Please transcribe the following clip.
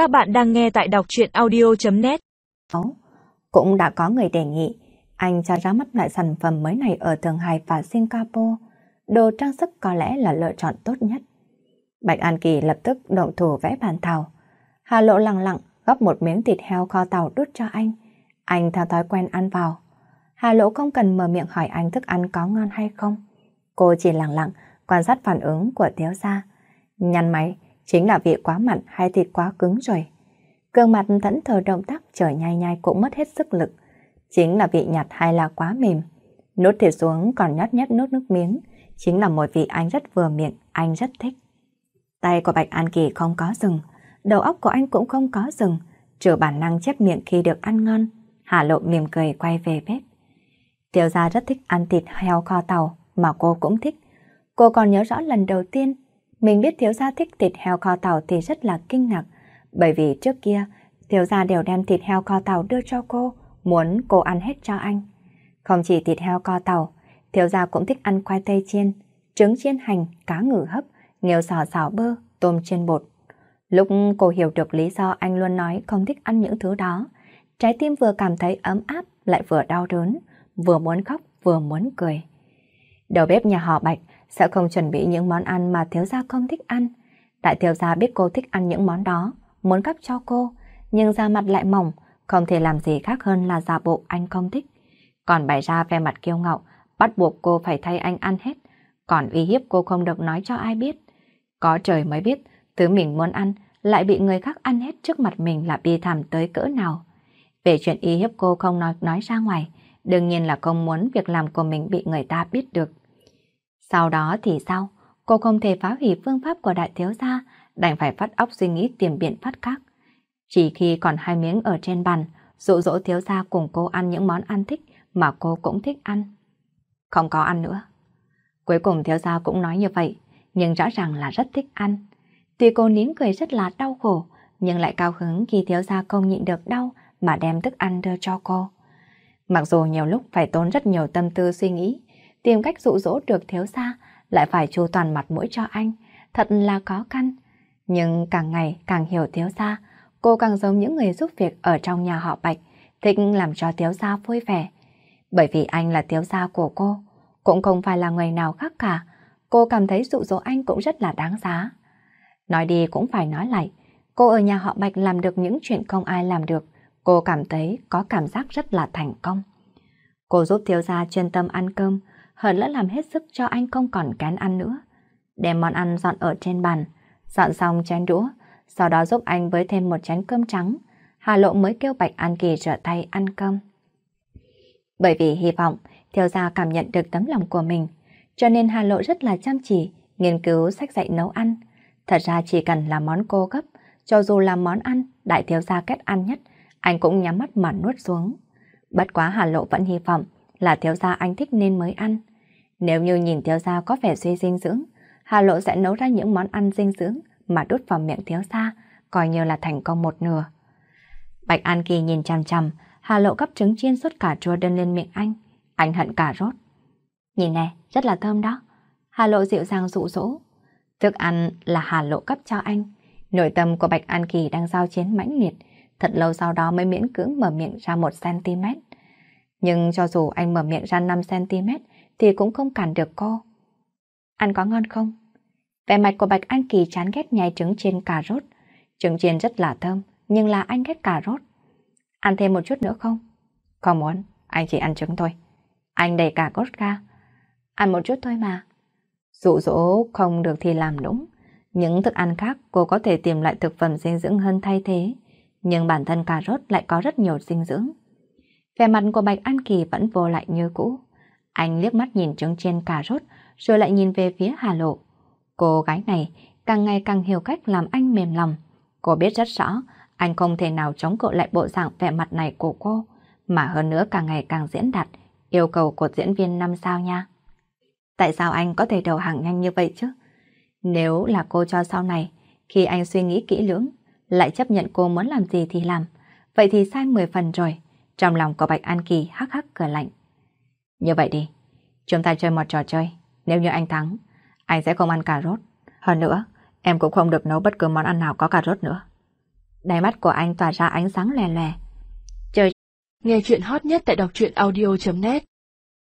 Các bạn đang nghe tại đọc truyện audio.net Cũng đã có người đề nghị anh cho ra mắt loại sản phẩm mới này ở Thượng Hải và Singapore. Đồ trang sức có lẽ là lựa chọn tốt nhất. Bạch An Kỳ lập tức động thủ vẽ bàn thảo. Hà Lộ lặng lặng gấp một miếng thịt heo kho tàu đút cho anh. Anh theo thói quen ăn vào. Hà Lộ không cần mở miệng hỏi anh thức ăn có ngon hay không. Cô chỉ lặng lặng quan sát phản ứng của thiếu gia. Nhăn máy, chính là vị quá mặn hay thịt quá cứng rồi. Cương mặt thẫn thờ động tác trở nhai nhai cũng mất hết sức lực. Chính là vị nhạt hay là quá mềm. Nốt thịt xuống còn nhát nhát nốt nước miếng. Chính là một vị anh rất vừa miệng, anh rất thích. Tay của Bạch An Kỳ không có rừng, đầu óc của anh cũng không có rừng, trừ bản năng chép miệng khi được ăn ngon. Hà lộ mỉm cười quay về bếp. Tiểu gia rất thích ăn thịt heo kho tàu, mà cô cũng thích. Cô còn nhớ rõ lần đầu tiên mình biết thiếu gia thích thịt heo kho tàu thì rất là kinh ngạc, bởi vì trước kia thiếu gia đều đem thịt heo kho tàu đưa cho cô, muốn cô ăn hết cho anh. Không chỉ thịt heo kho tàu, thiếu gia cũng thích ăn khoai tây chiên, trứng chiên hành, cá ngừ hấp, nghêu xào xào bơ, tôm chiên bột. Lúc cô hiểu được lý do anh luôn nói không thích ăn những thứ đó, trái tim vừa cảm thấy ấm áp lại vừa đau đớn, vừa muốn khóc vừa muốn cười. Đầu bếp nhà họ Bạch sẽ không chuẩn bị những món ăn mà thiếu gia không thích ăn. Đại thiếu gia biết cô thích ăn những món đó, muốn gắp cho cô, nhưng da mặt lại mỏng, không thể làm gì khác hơn là giả bộ anh không thích. Còn bày ra vẻ mặt kiêu ngạo, bắt buộc cô phải thay anh ăn hết, còn uy hiếp cô không được nói cho ai biết. Có trời mới biết, thứ mình muốn ăn lại bị người khác ăn hết trước mặt mình là bi thảm tới cỡ nào. Về chuyện uy hiếp cô không nói, nói ra ngoài, đương nhiên là không muốn việc làm của mình bị người ta biết được. Sau đó thì sao? Cô không thể phá hủy phương pháp của đại thiếu gia, đành phải phát óc suy nghĩ tìm biện pháp khác. Chỉ khi còn hai miếng ở trên bàn, dụ dỗ thiếu gia cùng cô ăn những món ăn thích mà cô cũng thích ăn. Không có ăn nữa. Cuối cùng thiếu gia cũng nói như vậy, nhưng rõ ràng là rất thích ăn. Tuy cô nín cười rất là đau khổ, nhưng lại cao hứng khi thiếu gia không nhịn được đau mà đem thức ăn đưa cho cô. Mặc dù nhiều lúc phải tốn rất nhiều tâm tư suy nghĩ, tìm cách dụ dỗ được thiếu gia, lại phải chu toàn mặt mũi cho anh, thật là khó khăn. Nhưng càng ngày càng hiểu thiếu gia, cô càng giống những người giúp việc ở trong nhà họ Bạch, thích làm cho thiếu gia vui vẻ. Bởi vì anh là thiếu gia của cô, cũng không phải là người nào khác cả, cô cảm thấy dụ dỗ anh cũng rất là đáng giá. Nói đi cũng phải nói lại, cô ở nhà họ Bạch làm được những chuyện không ai làm được, cô cảm thấy có cảm giác rất là thành công. Cô giúp thiếu gia chuyên tâm ăn cơm, hờn lỡ làm hết sức cho anh không còn kén ăn nữa. Đem món ăn dọn ở trên bàn, dọn xong chén đũa, sau đó giúp anh với thêm một chén cơm trắng. Hà Lộ mới kêu Bạch An Kỳ rửa tay ăn cơm. Bởi vì hy vọng thiếu gia cảm nhận được tấm lòng của mình, cho nên Hà Lộ rất là chăm chỉ, nghiên cứu sách dạy nấu ăn. Thật ra chỉ cần là món cô gấp, cho dù là món ăn đại thiếu gia kết ăn nhất, anh cũng nhắm mắt mà nuốt xuống. Bất quá Hà Lộ vẫn hy vọng là thiếu gia anh thích nên mới ăn. Nếu như nhìn thiếu gia có vẻ suy dinh dưỡng, Hà Lộ sẽ nấu ra những món ăn dinh dưỡng mà đút vào miệng thiếu gia, coi như là thành công một nửa. Bạch An Kỳ nhìn chằm chằm, Hà Lộ gấp trứng chiên suốt cà chua đơn lên miệng anh. Anh hận cà rốt. Nhìn nè, rất là thơm đó. Hà Lộ dịu dàng dụ dỗ. Thức ăn là Hà Lộ cấp cho anh. Nội tâm của Bạch An Kỳ đang giao chiến mãnh liệt, thật lâu sau đó mới miễn cưỡng mở miệng ra một cm. Nhưng cho dù anh mở miệng ra 5cm thì cũng không cản được cô. Ăn có ngon không? Vẻ mặt của Bạch An Kỳ chán ghét nhai trứng trên cà rốt. Trứng chiên rất là thơm, nhưng là anh ghét cà rốt. Ăn thêm một chút nữa không? Không muốn, anh chỉ ăn trứng thôi. Anh đầy cả cốt ra. Ăn một chút thôi mà. Dụ dỗ không được thì làm đúng. Những thức ăn khác cô có thể tìm lại thực phẩm dinh dưỡng hơn thay thế. Nhưng bản thân cà rốt lại có rất nhiều dinh dưỡng. Vẻ mặt của Bạch An Kỳ vẫn vô lại như cũ. Anh liếc mắt nhìn trứng trên cà rốt, rồi lại nhìn về phía Hà Lộ. Cô gái này càng ngày càng hiểu cách làm anh mềm lòng. Cô biết rất rõ, anh không thể nào chống cự lại bộ dạng vẻ mặt này của cô, mà hơn nữa càng ngày càng diễn đạt yêu cầu của diễn viên năm sao nha. Tại sao anh có thể đầu hàng nhanh như vậy chứ? Nếu là cô cho sau này, khi anh suy nghĩ kỹ lưỡng, lại chấp nhận cô muốn làm gì thì làm, vậy thì sai 10 phần rồi. Trong lòng của Bạch An Kỳ hắc hắc cười lạnh. Như vậy đi, chúng ta chơi một trò chơi. Nếu như anh thắng, anh sẽ không ăn cà rốt. Hơn nữa, em cũng không được nấu bất cứ món ăn nào có cà rốt nữa. Đáy mắt của anh tỏa ra ánh sáng lè lè. Nghe chuyện hot nhất tại đọc truyện audio.net